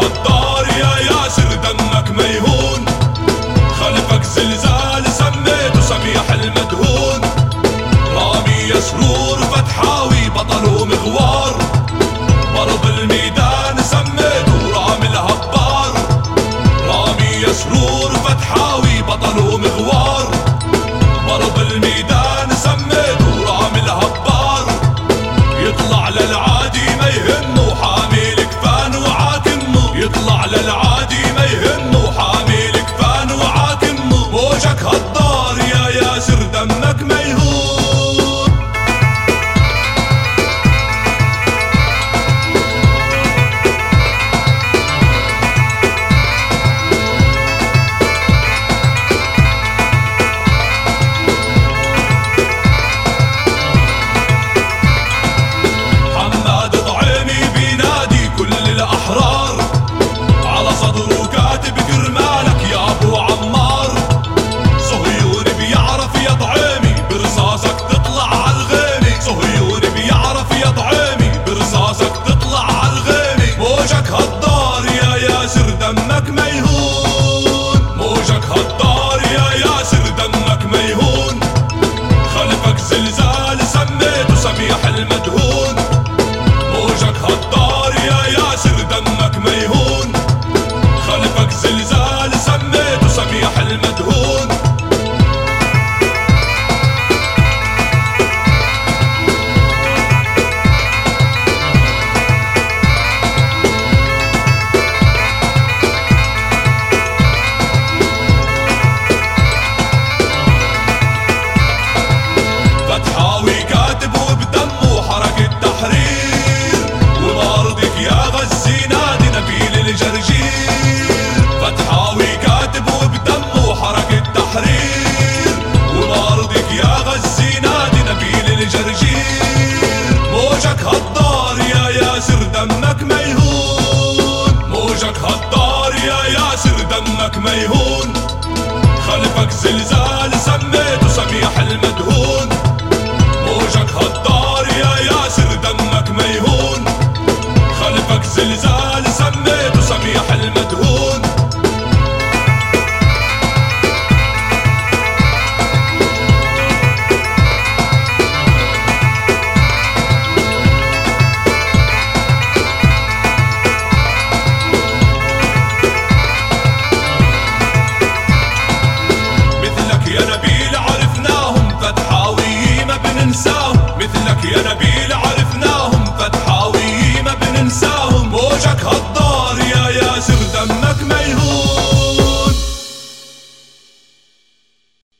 hot. ما يهون خلفك زلزال سميته سميح المدهون.